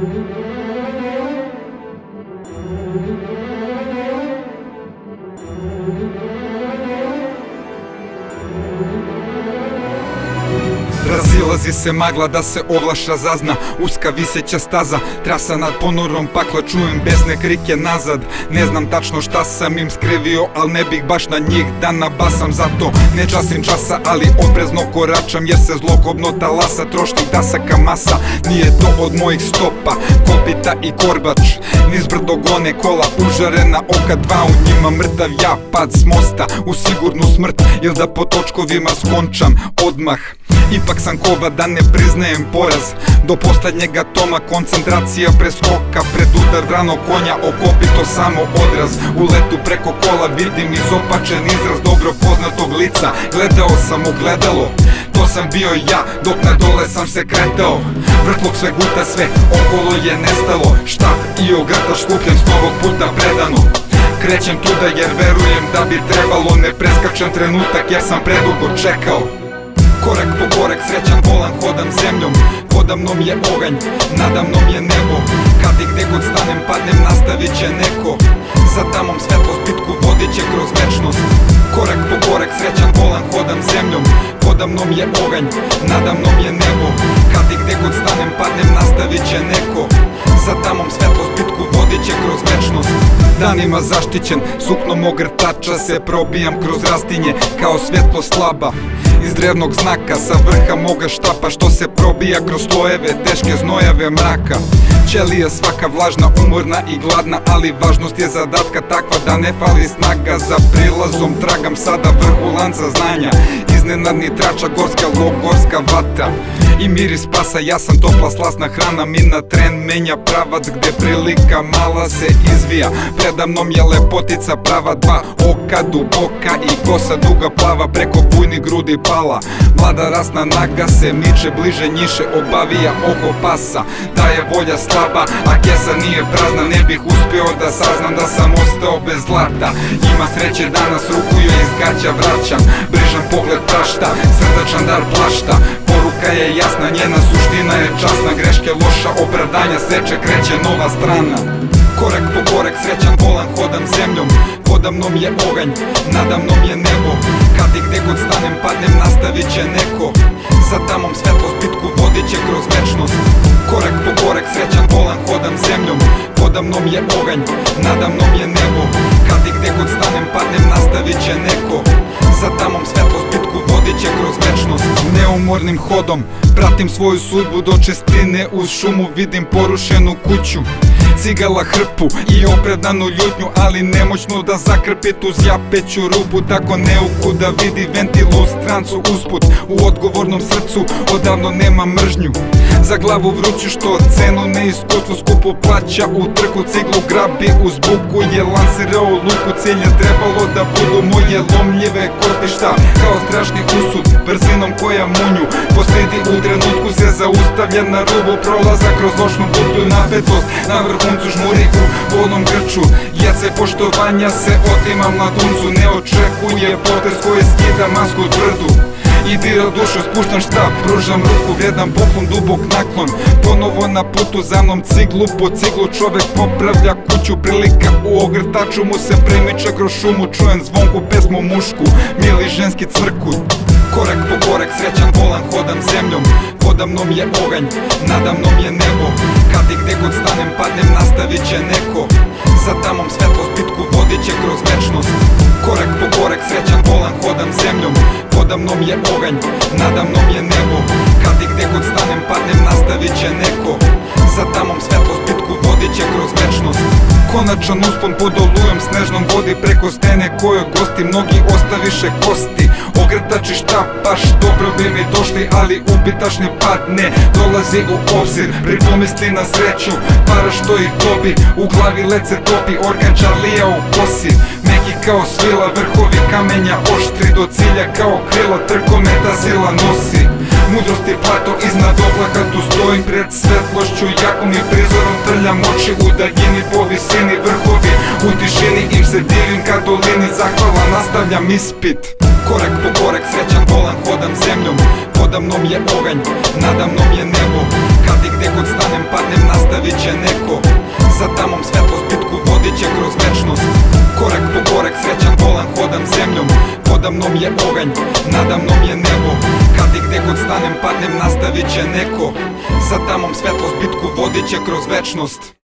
Thank you. Razilazi se magla da se ovlaša zazna Uska viseća staza Trasa nad ponorom pakla Čujem besne krike nazad. Ne znam tačno šta sam im skrivio Al ne bih baš na njih da nabasam. Zato ne časim časa Ali oprezno koračam Jer se zlokobno talasa Trošnih dasaka masa. Nije to od mojih stopa Kopita i korbač. Niz brdo gone kola Užarena oka dva U njima mrtav ja Pad s mosta U sigurnu smrt Ili da po točkovima skončam Odmah Ipak sam kova da ne priznajem poraz. Do poslednjeg atoma koncentracija preskoka Pred udar rano konja okopito samo odraz. U letu preko kola vidim izopačen izraz dobro poznatog lica. Gledao sam u gledalo To sam bio ja dok na dole sam se kretao. Vrtlog sve guta sve okolo je nestalo. Šta i ogrtaš skupljem s novog puta predano? Krećem tuda jer verujem da bi trebalo. Ne preskačem trenutak jer sam predugo čekao Korak po korak srećan volan hodam zemljom. Podamnom je oganj, nadamnom je nebo. Kad i gde god stanem padnem nastavit će neko. Za tamom svetlost bitku vodit će kroz večnost. Korak po korak srećan volan hodam zemljom. Podamnom je oganj, nadamnom je nebo. Kad i gde god stanem padnem nastavit će neko. Za tamom svetlost bitku vodit će kroz večnost. Danima zaštićen, suknom ogrtača se probijam kroz rastinje Kao svetlo slaba Из древног знака са врха мога штапа Што се пробија кроз слоеве, тешке знојаве мрака. Челија свака влажна, уморна и гладна Али важност е задатка таква да не фали снага. За прилазом трагам сада врху ланца знања Изненадни трача горска логорска вата. I miris pasa, ja sam topla slasna hrana Mi na tren menja pravac gde prilika mala se izvija. Predamnom je lepotica prava dva oka duboka I kosa duga plava preko bujni grudi pala. Mlada rasna naga se miče bliže njiše Obavija oko pasa. Da je volja slaba, a kesa nije prazna Ne bih uspio da saznam da sam ostao bez zlata. Ima sreće danas ruku joj iz gaća vraćam. Brižan pogled prašta, srdačan dar plašta. Poruka je jasna, njena suština je časna. Greške loša, opravdanja seče, kreće nova strana. Korak po korak srećan volan hodam zemljom. Podamnom je oganj, nadamnom je nebo. Kad i gde god stanem padnem nastavit će neko. Za tamom svetlost bitku vodit će kroz večnost. Korak po korak srećan volan hodam zemljom. Podamnom je oganj, nadamnom je nebo. Kad i gde god stanem padnem nastavit će neko. Za tamom svetlost bitku vodit će kroz večnost Neumornim hodom. Pratim svoju sudbu do čestine Uz šumu vidim porušenu kuću cigala hrpu i opredanu ljutnju Ali nemoćno da zakrpi tu zjapeću rubu Tako neuku da vidi ventilu strancu usput U odgovornom srcu odavno nema mržnju. Za glavu vruću što cenu neiskustvo skupo plaća U trku ciglu grabi uz buku je lansirao luku Cilj je trebalo da budu moje lomljive kosti šta? Kao strašni usud brzinom koja munju Posledi u trenutku se zaustavlja na rubu Prolaza kroz noćnu budu napetost na vrhuncu žmuri u bolnom grču. Jace poštovanja se otimam na duncu Ne očekuje potez koji skida masku tvrdu i dira dušu, spuštam štap, pružam ruku, vjedan poklon, dubok naklon. Ponovo na putu za mnom ciglu po ciglu Čovek popravlja kuću, prilika u ogrtaču mu se premiča kroz šumu. Čujem zvonku, pesmu mušku, mili ženski cvrkut Korak po korak srećan volan hodam zemljom Podamnom je oganj, nadamnom je nebo. Kad i gde god stanem padnem nastavit će neko. Za tamom svetlost bitku vodit će kroz večnost. Korak po korak srećan volan hodam zemljom Podamnom je oganj, nadamnom je nebo. Kad i gde god stanem padnem nastavit će neko. Za tamom svetlost bitku vodit će kroz večnost Konačan uspon pod olujom snežnom vodi preko stene koje gosti Mnogi ostaviše kosti. Ogrtači šta baš dobro bi mi došli Ali upitaš ne padne Dolazi u obzir. Pri pomisli na sreću Para što ih dobi U glavi led topi Organ čarlija u kosi Meki kao svila Vrhovi kamenja oštri Do cilja kao krila Trkometa sila nosi. Mudrosti plato iznad oblaka Tu stojim pred svetlošću Jakom i prizorom trljam oči U daljini po visini vrhovi. U tišini im se divim ka dolini Zahvala nastavljam ispit. Korak po korak srećan volan hodam zemljom Podamnom je oganj, nadamnom je nebo. Kad i gde god stanem padnem nastavit će neko. Za tamom svetlost bitku vodit će kroz večnost srećan volan hodam zemljom Poda mnom je oganj, nada mnom je nebo. Kad i gde god stanem padnem nastavit će neko. Za tamom svetlost bitku vodit će kroz večnost